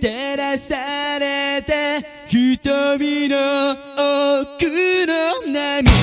照らされて瞳の奥の涙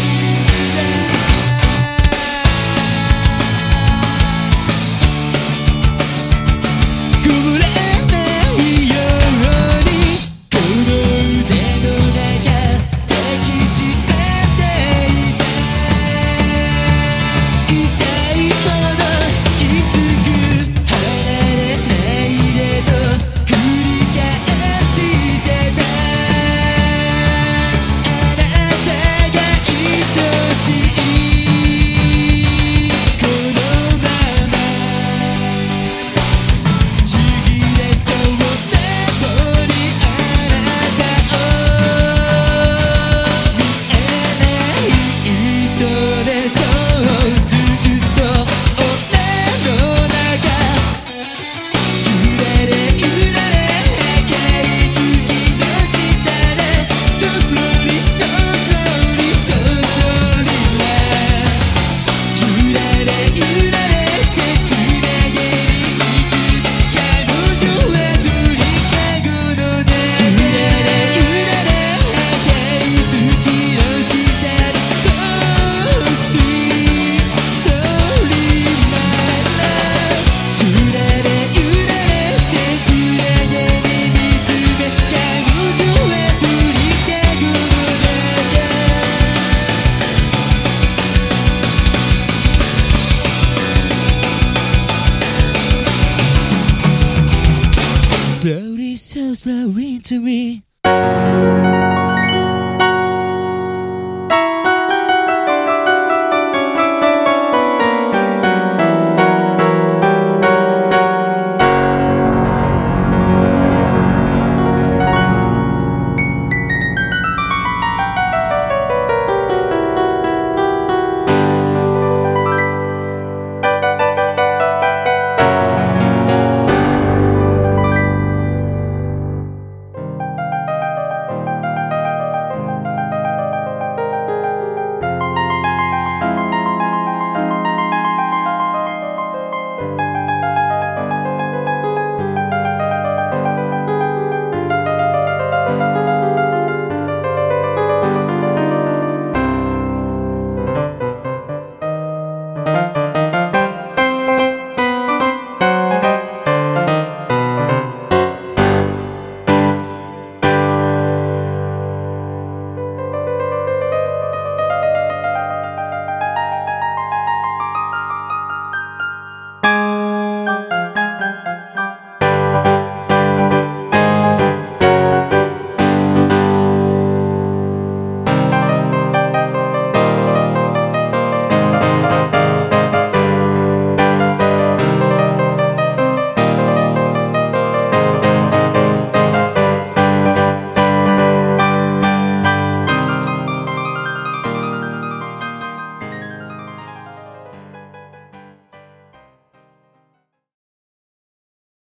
so slowly to me.